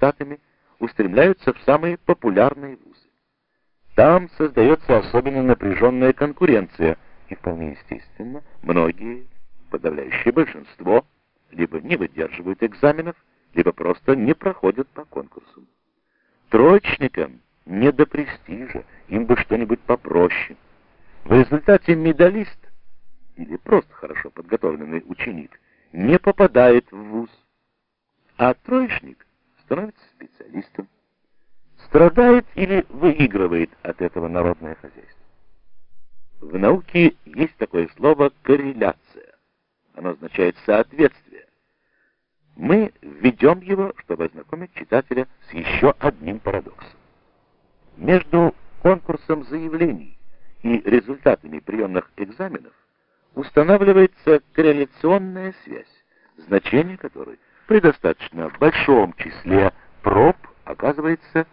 аттестатами устремляются в самые популярные вузы. Там создается особенно напряженная конкуренция, и вполне естественно, многие, подавляющее большинство, либо не выдерживают экзаменов, либо просто не проходят по конкурсу. Троечникам не до престижа, им бы что-нибудь попроще. В результате медалист или просто хорошо подготовленный ученик не попадает в вуз, а троечник становится специалистом, страдает или выигрывает от этого народное хозяйство. В науке есть такое слово «корреляция». Оно означает «соответствие». Мы введем его, чтобы ознакомить читателя с еще одним парадоксом. Между конкурсом заявлений и результатами приемных экзаменов устанавливается корреляционная связь, значение которой при достаточно большом числе проб оказывается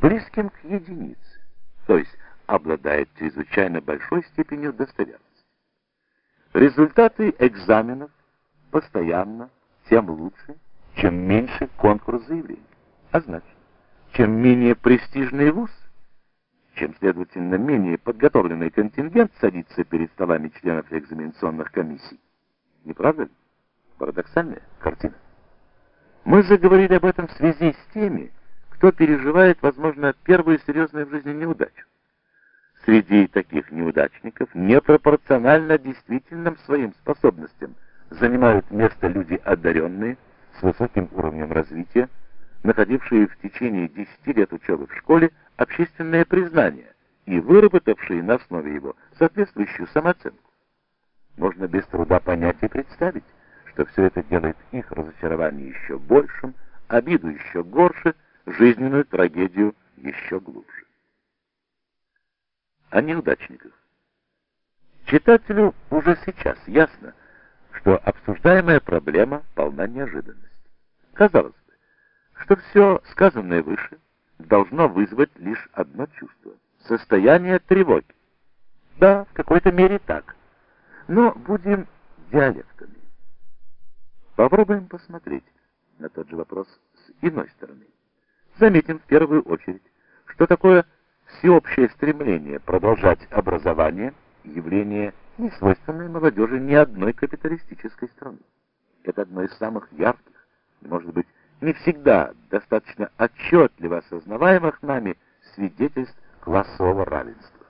близким к единице, то есть обладает чрезвычайно большой степенью достоверности. Результаты экзаменов постоянно тем лучше, чем меньше конкурс заявлений. А значит, чем менее престижный вуз, чем, следовательно, менее подготовленный контингент садится перед столами членов экзаменационных комиссий. Не правда ли? Парадоксальная картина. Мы заговорили об этом в связи с теми, кто переживает, возможно, первую серьезную в жизни неудачу. Среди таких неудачников непропорционально действительным своим способностям занимают место люди одаренные, с высоким уровнем развития, находившие в течение 10 лет учебы в школе общественное признание и выработавшие на основе его соответствующую самооценку. Можно без труда понять и представить, что все это делает их разочарование еще большим, обиду еще горше, жизненную трагедию еще глубже. О неудачниках. Читателю уже сейчас ясно, что обсуждаемая проблема полна неожиданности. Казалось бы, что все сказанное выше должно вызвать лишь одно чувство — состояние тревоги. Да, в какой-то мере так. Но будем диалектами. Попробуем посмотреть на тот же вопрос с иной стороны. Заметим в первую очередь, что такое всеобщее стремление продолжать образование явление не свойственное молодежи ни одной капиталистической страны. Это одно из самых ярких, может быть, не всегда достаточно отчетливо осознаваемых нами свидетельств классового равенства.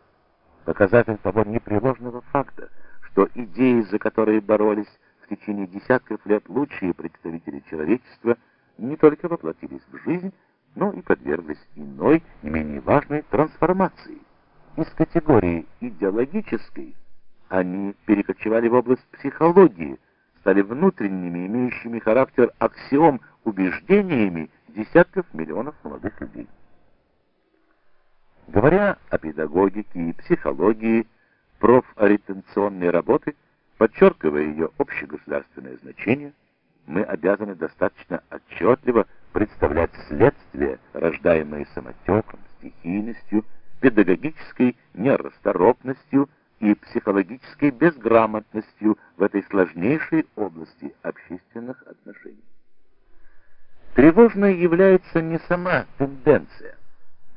Показатель того непреложного факта, что идеи, за которые боролись в течение десятков лет лучшие представители человечества, не только воплотились в жизнь, но и подверглись иной, не менее важной трансформации. Из категории идеологической они перекочевали в область психологии, стали внутренними, имеющими характер аксиом убеждениями десятков миллионов молодых людей. Говоря о педагогике и психологии, профориентационной работы, подчеркивая ее общегосударственное значение, мы обязаны достаточно отчетливо представлять следствия, рождаемые самотеком, стихийностью, педагогической нерасторопностью и психологической безграмотностью в этой сложнейшей области общественных отношений. Тревожной является не сама тенденция,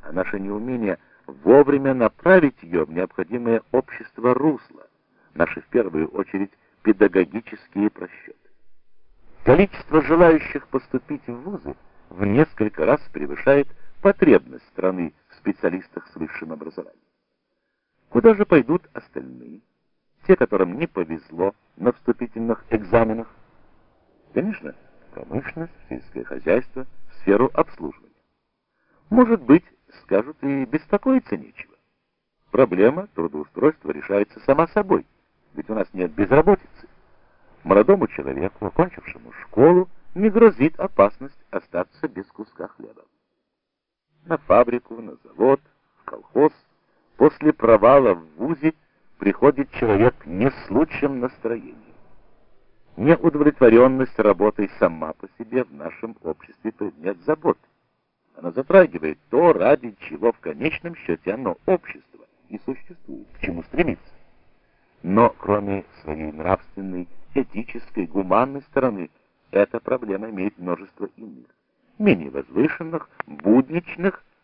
а наше неумение вовремя направить ее в необходимое общество русло, наши в первую очередь педагогические просчеты. Количество желающих поступить в вузы в несколько раз превышает потребность страны в специалистах с высшим образованием. Куда же пойдут остальные, те, которым не повезло на вступительных экзаменах? Конечно, промышленность, сельское хозяйство, в сферу обслуживания. Может быть, скажут, и беспокоиться нечего. Проблема трудоустройства решается сама собой, ведь у нас нет безработицы. Молодому человеку, окончившему школу, не грозит опасность остаться без куска хлеба. На фабрику, на завод, в колхоз – После провала в ВУЗе приходит человек не с лучшим настроением. Неудовлетворенность работой сама по себе в нашем обществе предмет забот. Она затрагивает то, ради чего в конечном счете оно общество и существует, к чему стремится. Но кроме своей нравственной, этической, гуманной стороны, эта проблема имеет множество иных, менее возвышенных, будничных,